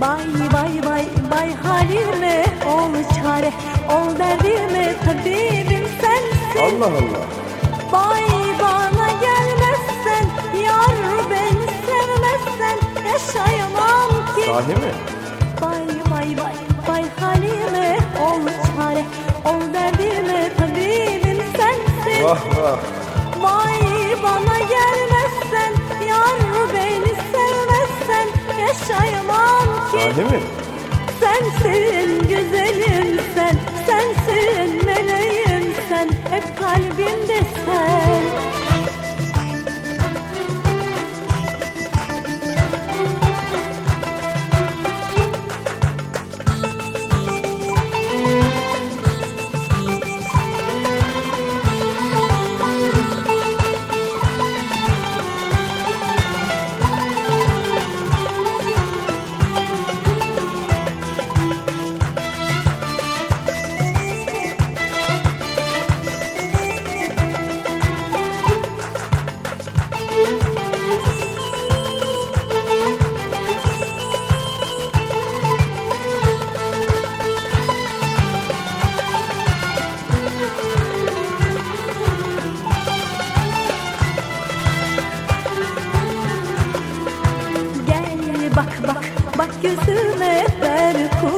Bay bay bay bay halime ol çare Ol derdime tabibim sensin. Allah Allah. Bay bana gelmezsen Yar beni sevmezsen Yaşayamam ki. Sahi mi? Bay bay bay bay halime ol çare Ol derdime tabibim sensin. Vah vah. Bay bana Sahi mi? Sensin güzelim sen Sensin meleğim sen Hep kalbimde sen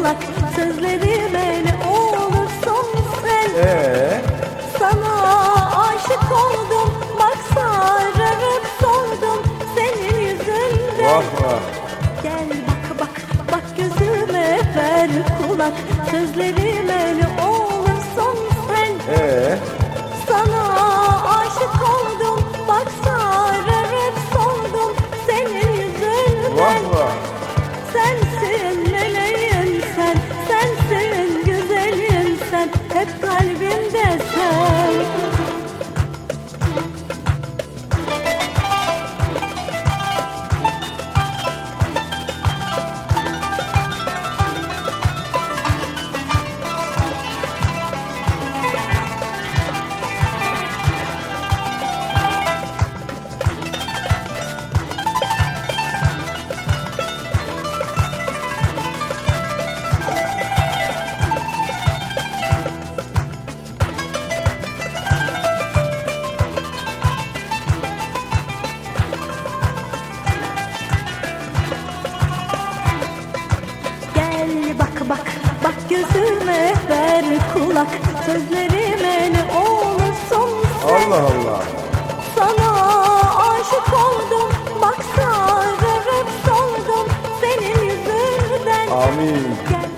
kulak Sözlerime ne olursun sen. Ee, Sana aşık oldum bak sararıp soldum Senin yüzünden. Vah vah. Gel bak bak bak gözüme ver kulak. Sözlerime ne olursun sen. Ee, Hep kalbimde Sözlerime ver kulak Sözlerime ne olursun sen Allah Allah. Sana aşık oldum Bak sarı soldum Senin yüzünden Amin. Gel